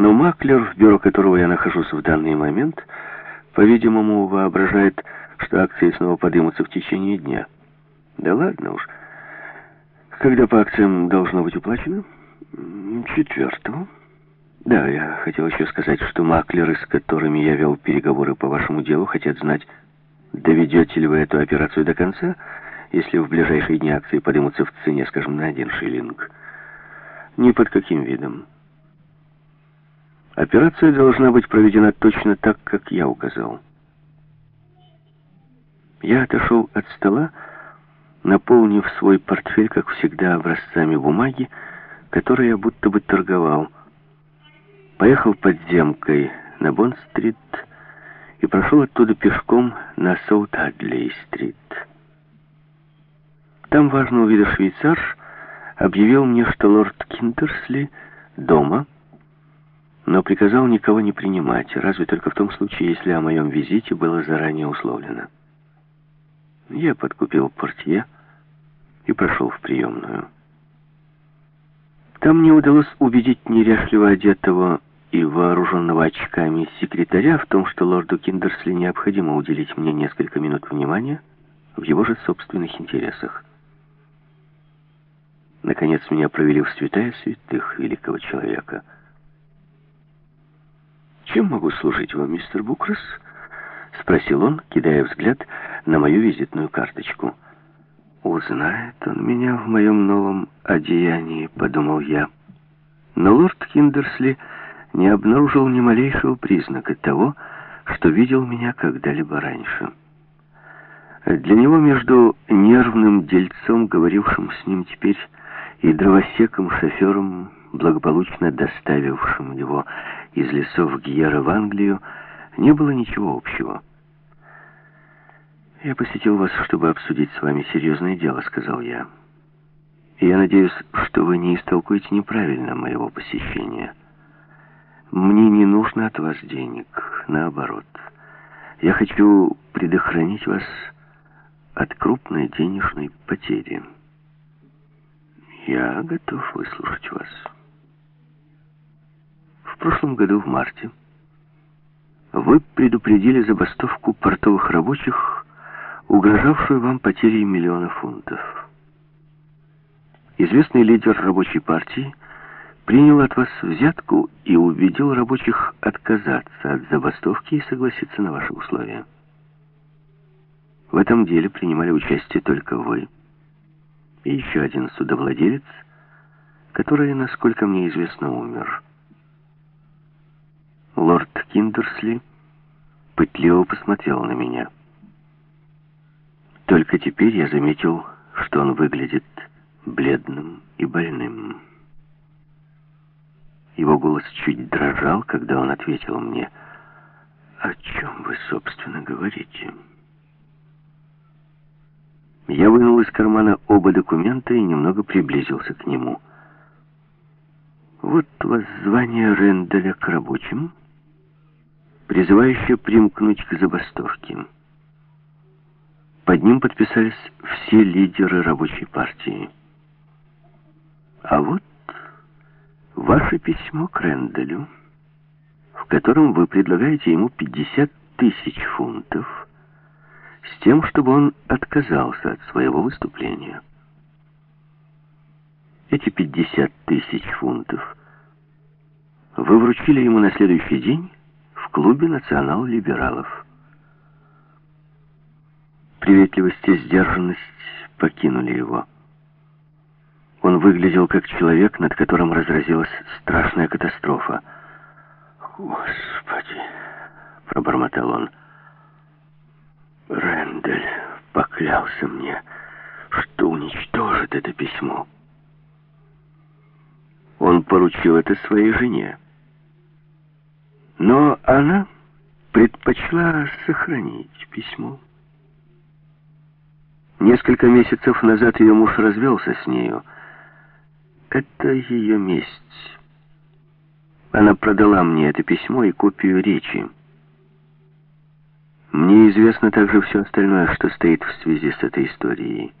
Но маклер, в бюро которого я нахожусь в данный момент, по-видимому, воображает, что акции снова поднимутся в течение дня. Да ладно уж. Когда по акциям должно быть уплачено? Четвертого. Да, я хотел еще сказать, что маклеры, с которыми я вел переговоры по вашему делу, хотят знать, доведете ли вы эту операцию до конца, если в ближайшие дни акции поднимутся в цене, скажем, на один шиллинг. Ни под каким видом. Операция должна быть проведена точно так, как я указал. Я отошел от стола, наполнив свой портфель, как всегда, образцами бумаги, которые я будто бы торговал. Поехал подземкой на Бонд-стрит и прошел оттуда пешком на Саут-Адлей-стрит. Там важного вида швейцар объявил мне, что лорд Кинтерсли дома, но приказал никого не принимать, разве только в том случае, если о моем визите было заранее условлено. Я подкупил портье и прошел в приемную. Там мне удалось убедить неряшливо одетого и вооруженного очками секретаря в том, что лорду Киндерсли необходимо уделить мне несколько минут внимания в его же собственных интересах. Наконец меня провели в святая святых великого человека. «Чем могу служить вам, мистер Букрас?» — спросил он, кидая взгляд на мою визитную карточку. «Узнает он меня в моем новом одеянии», — подумал я. Но лорд Киндерсли не обнаружил ни малейшего признака того, что видел меня когда-либо раньше. Для него между нервным дельцом, говорившим с ним теперь, и дровосеком-шофером, благополучно доставившим его из лесов Гьера в Англию, не было ничего общего. «Я посетил вас, чтобы обсудить с вами серьезное дело», — сказал я. «И я надеюсь, что вы не истолкуете неправильно моего посещения. Мне не нужно от вас денег, наоборот. Я хочу предохранить вас от крупной денежной потери». Я готов выслушать вас. Прошлом году, в марте, вы предупредили забастовку портовых рабочих, угрожавшую вам потерей миллиона фунтов. Известный лидер рабочей партии принял от вас взятку и убедил рабочих отказаться от забастовки и согласиться на ваши условия. В этом деле принимали участие только вы и еще один судовладелец, который, насколько мне известно, умер. Лорд Киндерсли пытливо посмотрел на меня. Только теперь я заметил, что он выглядит бледным и больным. Его голос чуть дрожал, когда он ответил мне, «О чем вы, собственно, говорите?» Я вынул из кармана оба документа и немного приблизился к нему. Вот воззвание Ренделя к рабочим, призывающее примкнуть к забастовке. Под ним подписались все лидеры рабочей партии. А вот ваше письмо к Ренделю, в котором вы предлагаете ему 50 тысяч фунтов с тем, чтобы он отказался от своего выступления. Эти 50 тысяч фунтов вы вручили ему на следующий день клубе национал-либералов. Приветливость и сдержанность покинули его. Он выглядел как человек, над которым разразилась страшная катастрофа. «Господи!» — пробормотал он. Рендель поклялся мне, что уничтожит это письмо. Он поручил это своей жене. Но она предпочла сохранить письмо. Несколько месяцев назад ее муж развелся с нею. Это ее месть. Она продала мне это письмо и копию речи. Мне известно также все остальное, что стоит в связи с этой историей.